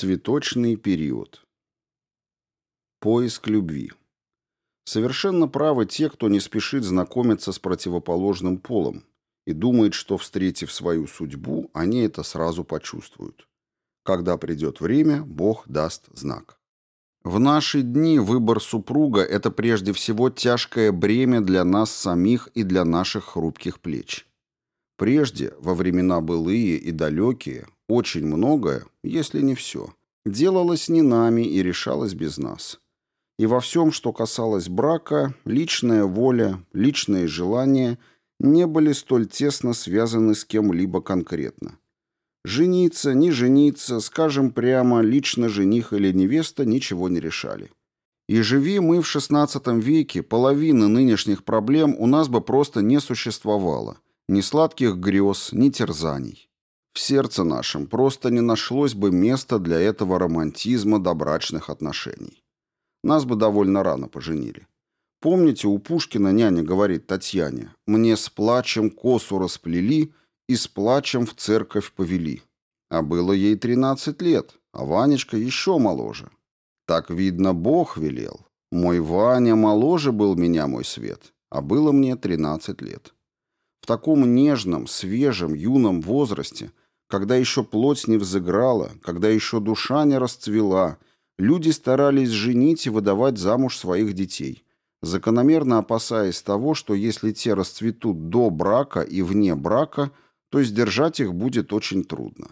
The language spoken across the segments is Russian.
Цветочный период. Поиск любви. Совершенно правы те, кто не спешит знакомиться с противоположным полом и думает, что, встретив свою судьбу, они это сразу почувствуют. Когда придет время, Бог даст знак. В наши дни выбор супруга – это прежде всего тяжкое бремя для нас самих и для наших хрупких плеч. Прежде, во времена былые и далекие, очень многое, если не все, делалось не нами и решалось без нас. И во всем, что касалось брака, личная воля, личные желания не были столь тесно связаны с кем-либо конкретно. Жениться, не жениться, скажем прямо, лично жених или невеста ничего не решали. И живи мы в XVI веке, половина нынешних проблем у нас бы просто не существовало. Ни сладких грез, ни терзаний. В сердце нашем просто не нашлось бы места для этого романтизма добрачных отношений. Нас бы довольно рано поженили. Помните, у Пушкина няня говорит Татьяне, «Мне с плачем косу расплели и с плачем в церковь повели». А было ей 13 лет, а Ванечка еще моложе. Так, видно, Бог велел. Мой Ваня моложе был меня, мой свет, а было мне 13 лет. В таком нежном, свежем, юном возрасте – когда еще плоть не взыграла, когда еще душа не расцвела, люди старались женить и выдавать замуж своих детей, закономерно опасаясь того, что если те расцветут до брака и вне брака, то сдержать их будет очень трудно.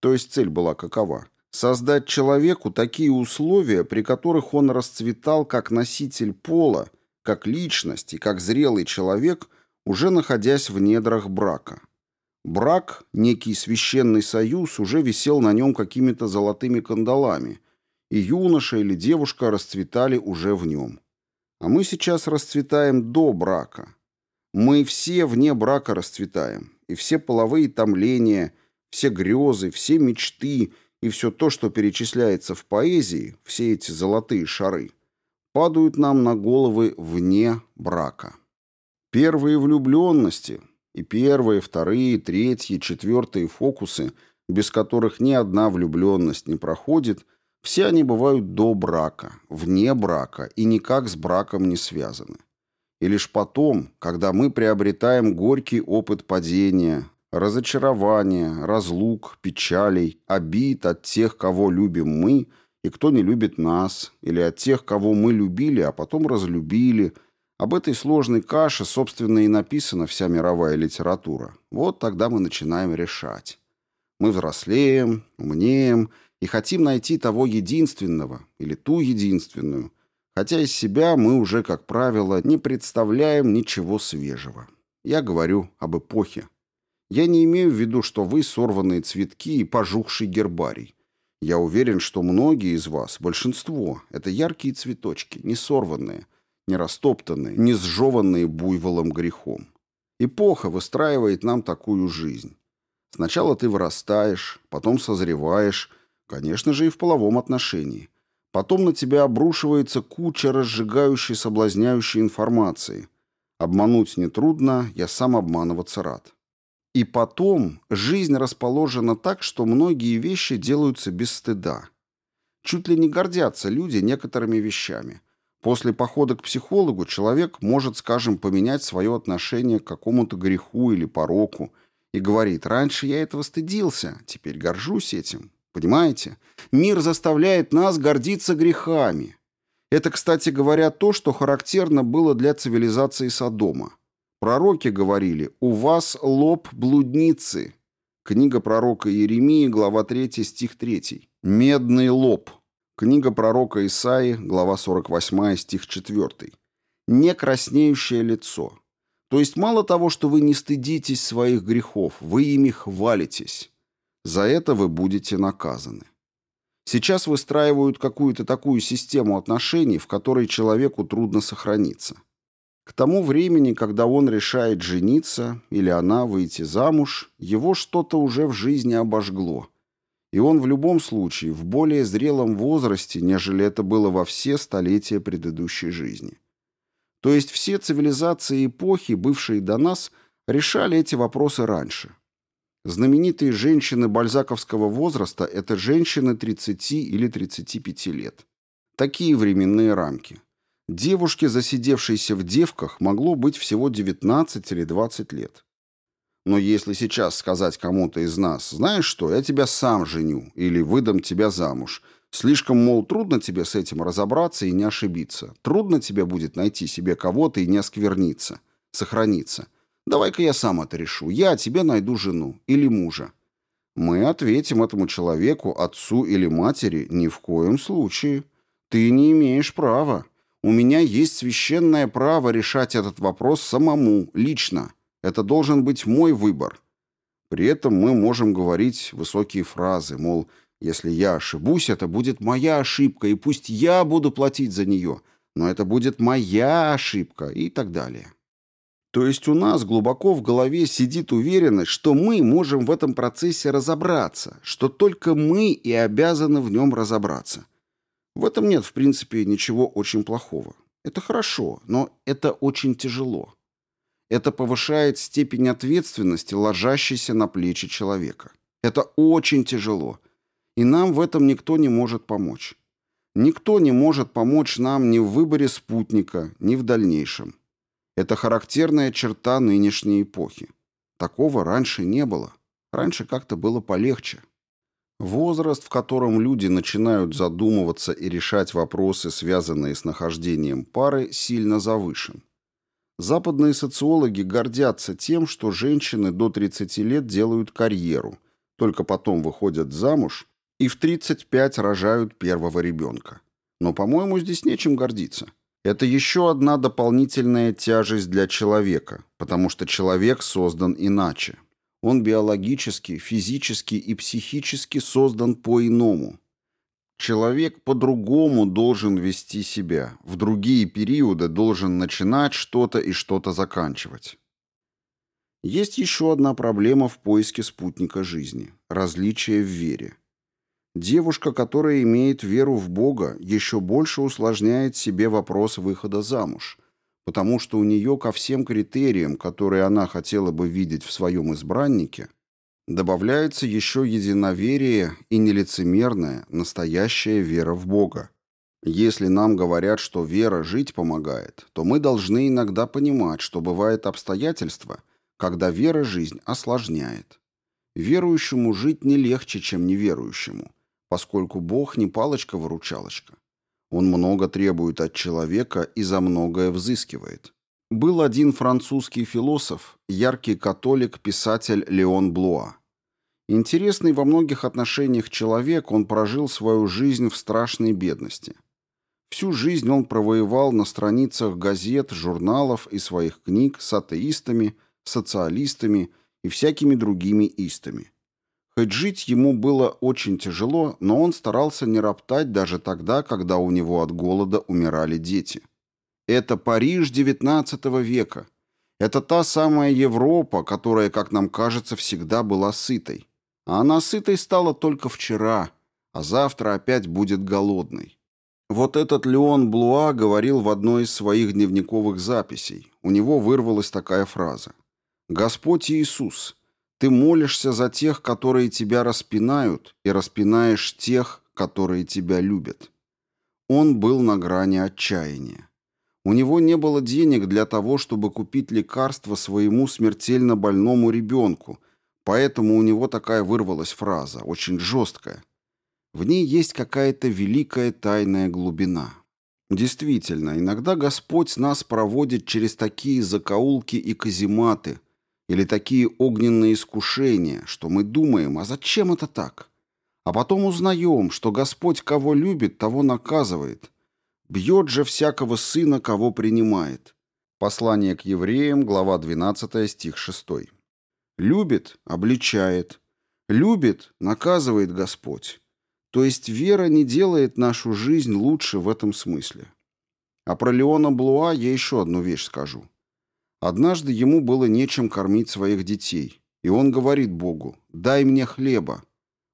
То есть цель была какова? Создать человеку такие условия, при которых он расцветал как носитель пола, как личность и как зрелый человек, уже находясь в недрах брака. Брак, некий священный союз, уже висел на нем какими-то золотыми кандалами, и юноша или девушка расцветали уже в нем. А мы сейчас расцветаем до брака. Мы все вне брака расцветаем, и все половые томления, все грезы, все мечты и все то, что перечисляется в поэзии, все эти золотые шары, падают нам на головы вне брака. Первые влюбленности, и первые, вторые, третьи, четвертые фокусы, без которых ни одна влюбленность не проходит, все они бывают до брака, вне брака и никак с браком не связаны. И лишь потом, когда мы приобретаем горький опыт падения, разочарования, разлук, печалей, обид от тех, кого любим мы, и кто не любит нас, или от тех, кого мы любили, а потом разлюбили – об этой сложной каше, собственно, и написана вся мировая литература. Вот тогда мы начинаем решать. Мы взрослеем, умнеем и хотим найти того единственного или ту единственную, хотя из себя мы уже, как правило, не представляем ничего свежего. Я говорю об эпохе. Я не имею в виду, что вы сорванные цветки и пожухший гербарий. Я уверен, что многие из вас, большинство, это яркие цветочки, не сорванные – не растоптанные, не сжеванные буйволом грехом. Эпоха выстраивает нам такую жизнь. Сначала ты вырастаешь, потом созреваешь, конечно же и в половом отношении. Потом на тебя обрушивается куча разжигающей, соблазняющей информации. Обмануть нетрудно, я сам обманываться рад. И потом жизнь расположена так, что многие вещи делаются без стыда. Чуть ли не гордятся люди некоторыми вещами – После похода к психологу человек может, скажем, поменять свое отношение к какому-то греху или пороку и говорит, раньше я этого стыдился, теперь горжусь этим. Понимаете? Мир заставляет нас гордиться грехами. Это, кстати говоря, то, что характерно было для цивилизации Содома. Пророки говорили «У вас лоб блудницы». Книга пророка Иеремии, глава 3, стих 3. «Медный лоб». Книга пророка Исаи, глава 48, стих 4. «Не краснеющее лицо». То есть мало того, что вы не стыдитесь своих грехов, вы ими хвалитесь. За это вы будете наказаны. Сейчас выстраивают какую-то такую систему отношений, в которой человеку трудно сохраниться. К тому времени, когда он решает жениться или она выйти замуж, его что-то уже в жизни обожгло – и он в любом случае в более зрелом возрасте, нежели это было во все столетия предыдущей жизни. То есть все цивилизации эпохи, бывшие до нас, решали эти вопросы раньше. Знаменитые женщины бальзаковского возраста – это женщины 30 или 35 лет. Такие временные рамки. Девушке, засидевшейся в девках, могло быть всего 19 или 20 лет. Но если сейчас сказать кому-то из нас, знаешь что, я тебя сам женю или выдам тебя замуж, слишком, мол, трудно тебе с этим разобраться и не ошибиться, трудно тебе будет найти себе кого-то и не оскверниться, сохраниться. Давай-ка я сам это решу, я тебе найду жену или мужа. Мы ответим этому человеку, отцу или матери, ни в коем случае. Ты не имеешь права. У меня есть священное право решать этот вопрос самому, лично. Это должен быть мой выбор. При этом мы можем говорить высокие фразы, мол, если я ошибусь, это будет моя ошибка, и пусть я буду платить за нее, но это будет моя ошибка и так далее. То есть у нас глубоко в голове сидит уверенность, что мы можем в этом процессе разобраться, что только мы и обязаны в нем разобраться. В этом нет, в принципе, ничего очень плохого. Это хорошо, но это очень тяжело. Это повышает степень ответственности, ложащейся на плечи человека. Это очень тяжело. И нам в этом никто не может помочь. Никто не может помочь нам ни в выборе спутника, ни в дальнейшем. Это характерная черта нынешней эпохи. Такого раньше не было. Раньше как-то было полегче. Возраст, в котором люди начинают задумываться и решать вопросы, связанные с нахождением пары, сильно завышен. Западные социологи гордятся тем, что женщины до 30 лет делают карьеру, только потом выходят замуж и в 35 рожают первого ребенка. Но, по-моему, здесь нечем гордиться. Это еще одна дополнительная тяжесть для человека, потому что человек создан иначе. Он биологически, физически и психически создан по-иному. Человек по-другому должен вести себя, в другие периоды должен начинать что-то и что-то заканчивать. Есть еще одна проблема в поиске спутника жизни – различие в вере. Девушка, которая имеет веру в Бога, еще больше усложняет себе вопрос выхода замуж, потому что у нее ко всем критериям, которые она хотела бы видеть в своем избраннике, Добавляется еще единоверие и нелицемерная, настоящая вера в Бога. Если нам говорят, что вера жить помогает, то мы должны иногда понимать, что бывают обстоятельства, когда вера жизнь осложняет. Верующему жить не легче, чем неверующему, поскольку Бог не палочка-выручалочка. Он много требует от человека и за многое взыскивает. Был один французский философ, яркий католик, писатель Леон Блуа. Интересный во многих отношениях человек, он прожил свою жизнь в страшной бедности. Всю жизнь он провоевал на страницах газет, журналов и своих книг с атеистами, социалистами и всякими другими истами. Хоть жить ему было очень тяжело, но он старался не роптать даже тогда, когда у него от голода умирали дети. Это Париж XIX века. Это та самая Европа, которая, как нам кажется, всегда была сытой. А она сытой стала только вчера, а завтра опять будет голодной. Вот этот Леон Блуа говорил в одной из своих дневниковых записей. У него вырвалась такая фраза. «Господь Иисус, ты молишься за тех, которые тебя распинают, и распинаешь тех, которые тебя любят». Он был на грани отчаяния. У него не было денег для того, чтобы купить лекарство своему смертельно больному ребенку, поэтому у него такая вырвалась фраза, очень жесткая. В ней есть какая-то великая тайная глубина. Действительно, иногда Господь нас проводит через такие закоулки и казематы, или такие огненные искушения, что мы думаем, а зачем это так? А потом узнаем, что Господь кого любит, того наказывает – Бьет же всякого сына, кого принимает. Послание к евреям, глава 12, стих 6. Любит – обличает. Любит – наказывает Господь. То есть вера не делает нашу жизнь лучше в этом смысле. А про Леона Блуа я еще одну вещь скажу. Однажды ему было нечем кормить своих детей, и он говорит Богу «дай мне хлеба».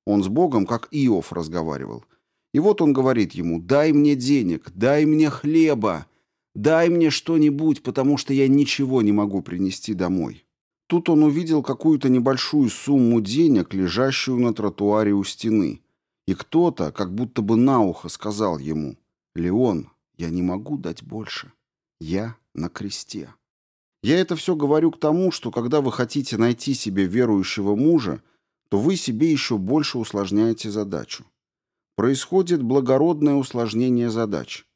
Он с Богом, как Иов, разговаривал – и вот он говорит ему, дай мне денег, дай мне хлеба, дай мне что-нибудь, потому что я ничего не могу принести домой. Тут он увидел какую-то небольшую сумму денег, лежащую на тротуаре у стены. И кто-то, как будто бы на ухо, сказал ему, «Леон, я не могу дать больше. Я на кресте». Я это все говорю к тому, что когда вы хотите найти себе верующего мужа, то вы себе еще больше усложняете задачу. Происходит благородное усложнение задач.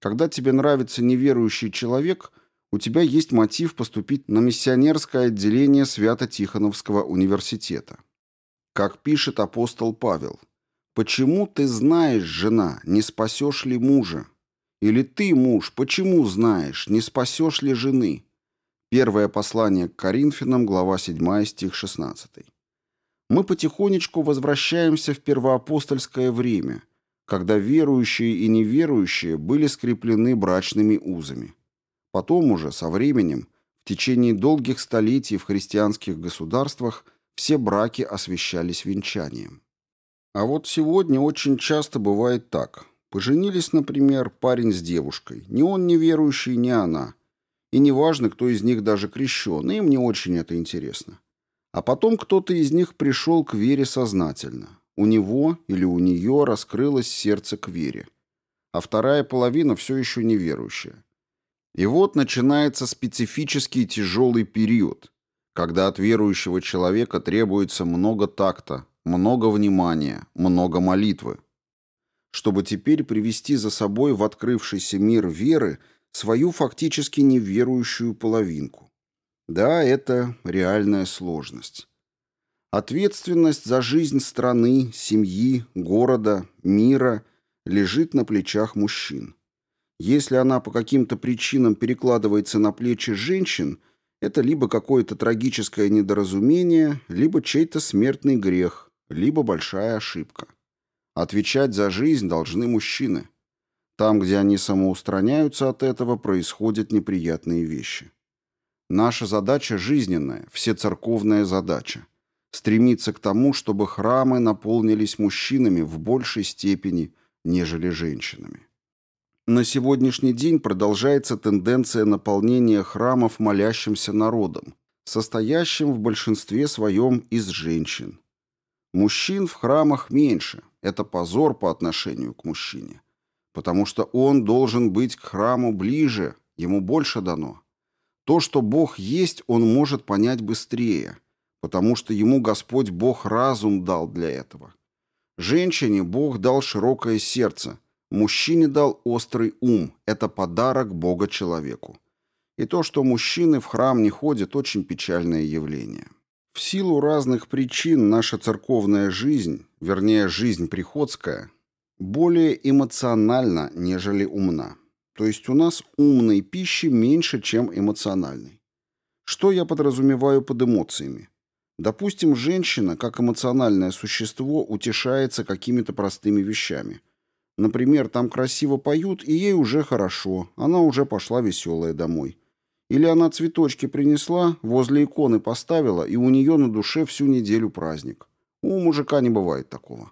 Когда тебе нравится неверующий человек – у тебя есть мотив поступить на миссионерское отделение Свято-Тихоновского университета. Как пишет апостол Павел, «Почему ты знаешь, жена, не спасешь ли мужа? Или ты, муж, почему знаешь, не спасешь ли жены?» Первое послание к Коринфянам, глава 7, стих 16. Мы потихонечку возвращаемся в первоапостольское время, когда верующие и неверующие были скреплены брачными узами. Потом уже, со временем, в течение долгих столетий в христианских государствах все браки освящались венчанием. А вот сегодня очень часто бывает так. Поженились, например, парень с девушкой. Ни он не верующий, ни она. И неважно, кто из них даже крещен, им не очень это интересно. А потом кто-то из них пришел к вере сознательно. У него или у нее раскрылось сердце к вере. А вторая половина все еще неверующая. И вот начинается специфический тяжелый период, когда от верующего человека требуется много такта, много внимания, много молитвы, чтобы теперь привести за собой в открывшийся мир веры свою фактически неверующую половинку. Да, это реальная сложность. Ответственность за жизнь страны, семьи, города, мира лежит на плечах мужчин. Если она по каким-то причинам перекладывается на плечи женщин, это либо какое-то трагическое недоразумение, либо чей-то смертный грех, либо большая ошибка. Отвечать за жизнь должны мужчины. Там, где они самоустраняются от этого, происходят неприятные вещи. Наша задача жизненная, всецерковная задача. Стремиться к тому, чтобы храмы наполнились мужчинами в большей степени, нежели женщинами. На сегодняшний день продолжается тенденция наполнения храмов молящимся народом, состоящим в большинстве своем из женщин. Мужчин в храмах меньше, это позор по отношению к мужчине, потому что он должен быть к храму ближе, ему больше дано. То, что Бог есть, он может понять быстрее, потому что ему Господь Бог разум дал для этого. Женщине Бог дал широкое сердце, Мужчине дал острый ум. Это подарок Бога человеку. И то, что мужчины в храм не ходят, очень печальное явление. В силу разных причин наша церковная жизнь, вернее, жизнь приходская, более эмоциональна, нежели умна. То есть у нас умной пищи меньше, чем эмоциональной. Что я подразумеваю под эмоциями? Допустим, женщина, как эмоциональное существо, утешается какими-то простыми вещами – Например, там красиво поют, и ей уже хорошо, она уже пошла веселая домой. Или она цветочки принесла, возле иконы поставила, и у нее на душе всю неделю праздник. У мужика не бывает такого.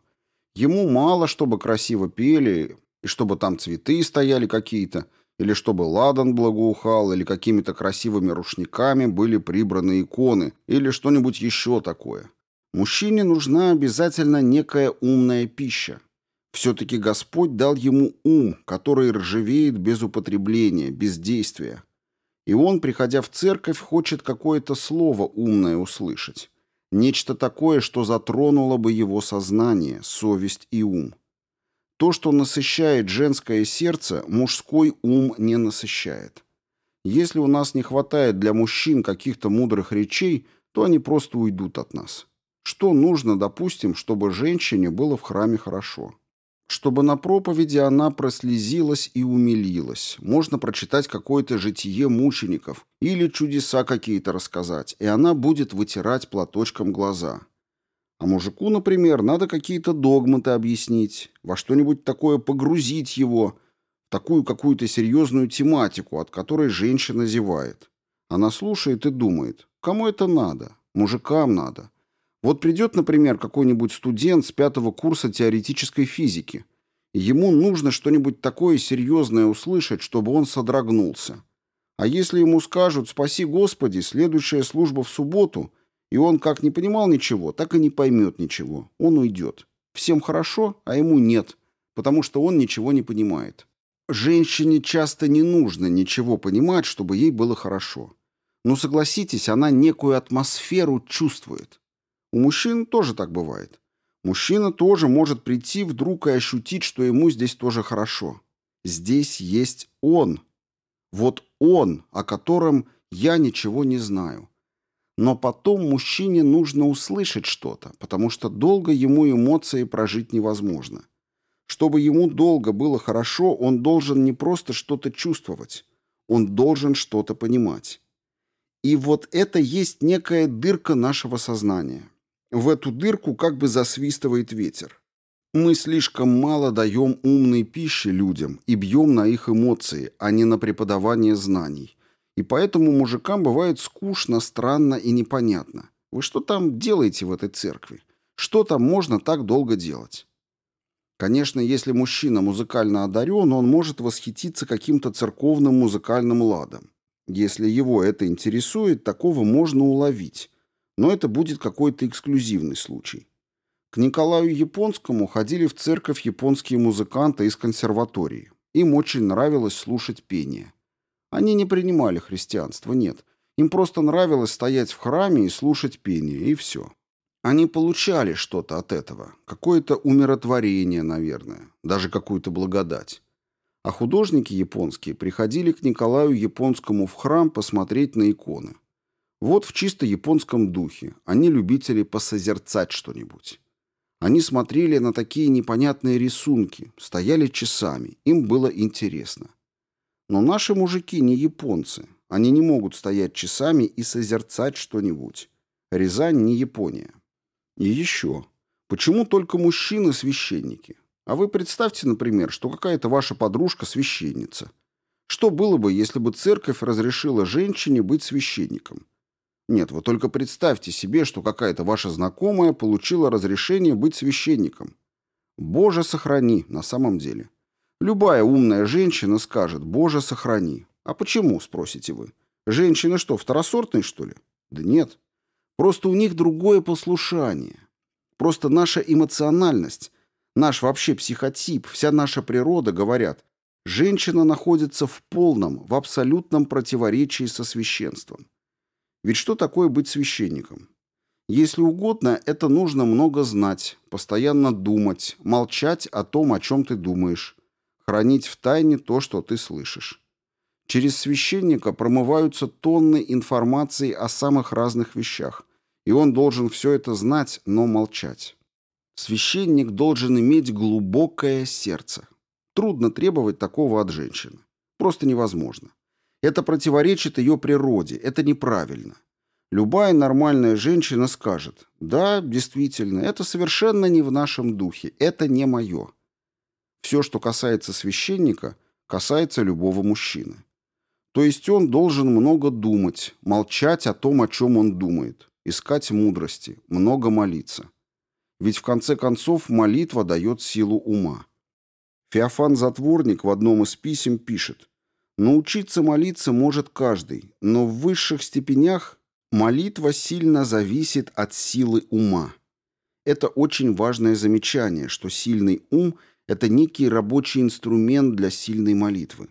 Ему мало, чтобы красиво пели, и чтобы там цветы стояли какие-то, или чтобы ладан благоухал, или какими-то красивыми рушниками были прибраны иконы, или что-нибудь еще такое. Мужчине нужна обязательно некая умная пища, все-таки Господь дал ему ум, который ржавеет без употребления, без действия. И он, приходя в церковь, хочет какое-то слово умное услышать. Нечто такое, что затронуло бы его сознание, совесть и ум. То, что насыщает женское сердце, мужской ум не насыщает. Если у нас не хватает для мужчин каких-то мудрых речей, то они просто уйдут от нас. Что нужно, допустим, чтобы женщине было в храме хорошо? Чтобы на проповеди она прослезилась и умилилась. Можно прочитать какое-то житие мучеников или чудеса какие-то рассказать, и она будет вытирать платочком глаза. А мужику, например, надо какие-то догматы объяснить, во что-нибудь такое погрузить его, в такую какую-то серьезную тематику, от которой женщина зевает. Она слушает и думает, кому это надо? Мужикам надо. Вот придет, например, какой-нибудь студент с пятого курса теоретической физики. ему нужно что-нибудь такое серьезное услышать, чтобы он содрогнулся. А если ему скажут «Спаси Господи, следующая служба в субботу», и он как не понимал ничего, так и не поймет ничего, он уйдет. Всем хорошо, а ему нет, потому что он ничего не понимает. Женщине часто не нужно ничего понимать, чтобы ей было хорошо. Но согласитесь, она некую атмосферу чувствует. У мужчин тоже так бывает. Мужчина тоже может прийти вдруг и ощутить, что ему здесь тоже хорошо. Здесь есть он. Вот он, о котором я ничего не знаю. Но потом мужчине нужно услышать что-то, потому что долго ему эмоции прожить невозможно. Чтобы ему долго было хорошо, он должен не просто что-то чувствовать, он должен что-то понимать. И вот это есть некая дырка нашего сознания. В эту дырку как бы засвистывает ветер. Мы слишком мало даем умной пищи людям и бьем на их эмоции, а не на преподавание знаний. И поэтому мужикам бывает скучно, странно и непонятно. Вы что там делаете в этой церкви? Что там можно так долго делать? Конечно, если мужчина музыкально одарен, он может восхититься каким-то церковным музыкальным ладом. Если его это интересует, такого можно уловить. Но это будет какой-то эксклюзивный случай. К Николаю Японскому ходили в церковь японские музыканты из консерватории. Им очень нравилось слушать пение. Они не принимали христианство, нет. Им просто нравилось стоять в храме и слушать пение, и все. Они получали что-то от этого. Какое-то умиротворение, наверное. Даже какую-то благодать. А художники японские приходили к Николаю Японскому в храм посмотреть на иконы. Вот в чисто японском духе. Они любители посозерцать что-нибудь. Они смотрели на такие непонятные рисунки, стояли часами, им было интересно. Но наши мужики не японцы. Они не могут стоять часами и созерцать что-нибудь. Рязань не Япония. И еще. Почему только мужчины-священники? А вы представьте, например, что какая-то ваша подружка священница. Что было бы, если бы церковь разрешила женщине быть священником? Нет, вы только представьте себе, что какая-то ваша знакомая получила разрешение быть священником. Боже, сохрани, на самом деле. Любая умная женщина скажет «Боже, сохрани». А почему, спросите вы? Женщины что, второсортные, что ли? Да нет. Просто у них другое послушание. Просто наша эмоциональность, наш вообще психотип, вся наша природа говорят, женщина находится в полном, в абсолютном противоречии со священством. Ведь что такое быть священником? Если угодно, это нужно много знать, постоянно думать, молчать о том, о чем ты думаешь, хранить в тайне то, что ты слышишь. Через священника промываются тонны информации о самых разных вещах, и он должен все это знать, но молчать. Священник должен иметь глубокое сердце. Трудно требовать такого от женщины. Просто невозможно. Это противоречит ее природе, это неправильно. Любая нормальная женщина скажет, да, действительно, это совершенно не в нашем духе, это не мое. Все, что касается священника, касается любого мужчины. То есть он должен много думать, молчать о том, о чем он думает, искать мудрости, много молиться. Ведь в конце концов молитва дает силу ума. Феофан Затворник в одном из писем пишет, Научиться молиться может каждый, но в высших степенях молитва сильно зависит от силы ума. Это очень важное замечание, что сильный ум – это некий рабочий инструмент для сильной молитвы.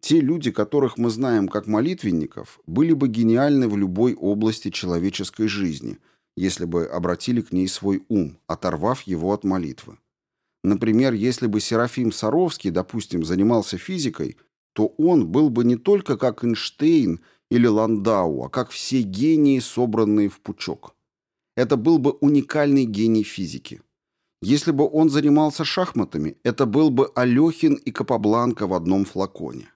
Те люди, которых мы знаем как молитвенников, были бы гениальны в любой области человеческой жизни, если бы обратили к ней свой ум, оторвав его от молитвы. Например, если бы Серафим Саровский, допустим, занимался физикой – то он был бы не только как Эйнштейн или Ландау, а как все гении, собранные в пучок. Это был бы уникальный гений физики. Если бы он занимался шахматами, это был бы Алехин и Капабланка в одном флаконе.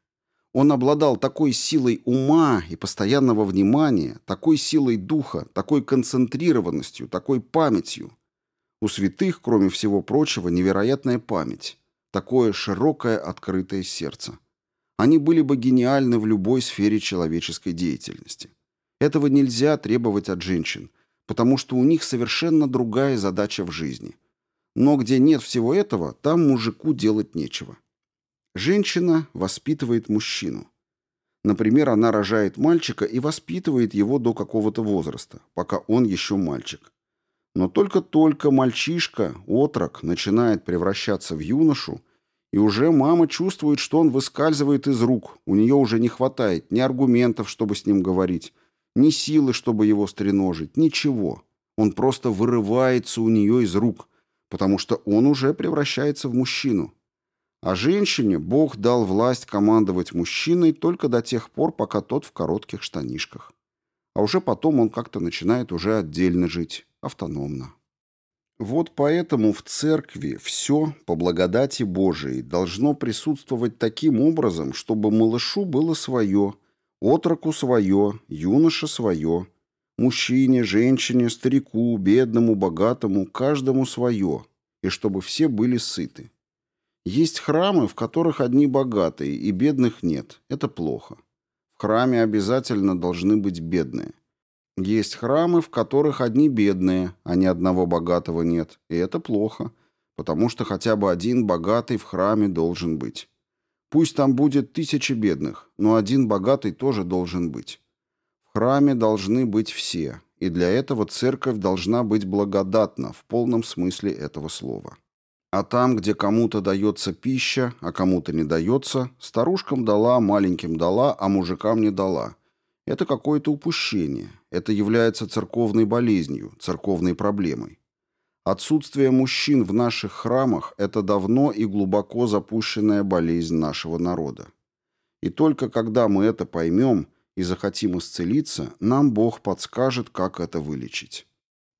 Он обладал такой силой ума и постоянного внимания, такой силой духа, такой концентрированностью, такой памятью. У святых, кроме всего прочего, невероятная память, такое широкое открытое сердце. Они были бы гениальны в любой сфере человеческой деятельности. Этого нельзя требовать от женщин, потому что у них совершенно другая задача в жизни. Но где нет всего этого, там мужику делать нечего. Женщина воспитывает мужчину. Например, она рожает мальчика и воспитывает его до какого-то возраста, пока он еще мальчик. Но только-только мальчишка, отрок, начинает превращаться в юношу, и уже мама чувствует, что он выскальзывает из рук, у нее уже не хватает ни аргументов, чтобы с ним говорить, ни силы, чтобы его стреножить, ничего. Он просто вырывается у нее из рук, потому что он уже превращается в мужчину. А женщине Бог дал власть командовать мужчиной только до тех пор, пока тот в коротких штанишках. А уже потом он как-то начинает уже отдельно жить, автономно. Вот поэтому в церкви все, по благодати Божией, должно присутствовать таким образом, чтобы малышу было свое, отроку свое, юноше свое, мужчине, женщине, старику, бедному, богатому, каждому свое, и чтобы все были сыты. Есть храмы, в которых одни богатые, и бедных нет. Это плохо. В храме обязательно должны быть бедные. Есть храмы, в которых одни бедные, а ни одного богатого нет. И это плохо, потому что хотя бы один богатый в храме должен быть. Пусть там будет тысячи бедных, но один богатый тоже должен быть. В храме должны быть все, и для этого церковь должна быть благодатна в полном смысле этого слова. А там, где кому-то дается пища, а кому-то не дается, старушкам дала, маленьким дала, а мужикам не дала. Это какое-то упущение. Это является церковной болезнью, церковной проблемой. Отсутствие мужчин в наших храмах – это давно и глубоко запущенная болезнь нашего народа. И только когда мы это поймем и захотим исцелиться, нам Бог подскажет, как это вылечить.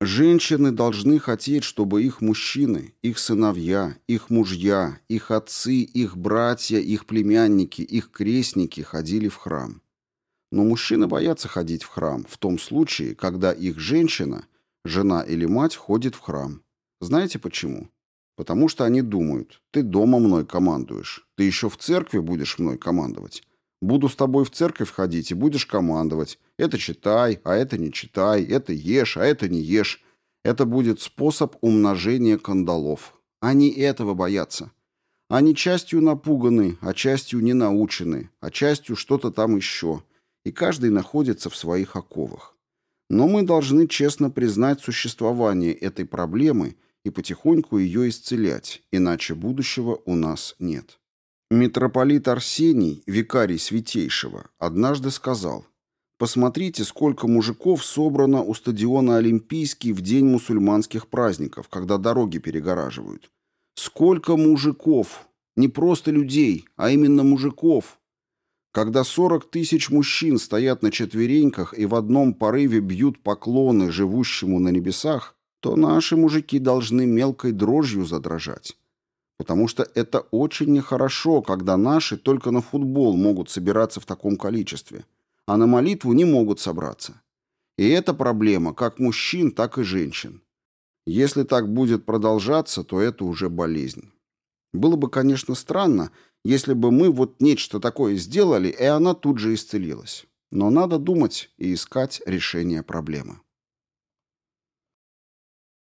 Женщины должны хотеть, чтобы их мужчины, их сыновья, их мужья, их отцы, их братья, их племянники, их крестники ходили в храм. Но мужчины боятся ходить в храм в том случае, когда их женщина, жена или мать ходит в храм. Знаете почему? Потому что они думают, ты дома мной командуешь, ты еще в церкви будешь мной командовать. Буду с тобой в церковь ходить и будешь командовать. Это читай, а это не читай, это ешь, а это не ешь. Это будет способ умножения кандалов. Они этого боятся. Они частью напуганы, а частью не научены, а частью что-то там еще. И каждый находится в своих оковах. Но мы должны честно признать существование этой проблемы и потихоньку ее исцелять, иначе будущего у нас нет. Митрополит Арсений, викарий Святейшего, однажды сказал, «Посмотрите, сколько мужиков собрано у стадиона Олимпийский в день мусульманских праздников, когда дороги перегораживают. Сколько мужиков! Не просто людей, а именно мужиков!» Когда 40 тысяч мужчин стоят на четвереньках и в одном порыве бьют поклоны живущему на небесах, то наши мужики должны мелкой дрожью задрожать. Потому что это очень нехорошо, когда наши только на футбол могут собираться в таком количестве, а на молитву не могут собраться. И это проблема как мужчин, так и женщин. Если так будет продолжаться, то это уже болезнь. Было бы, конечно, странно, если бы мы вот нечто такое сделали, и она тут же исцелилась. Но надо думать и искать решение проблемы.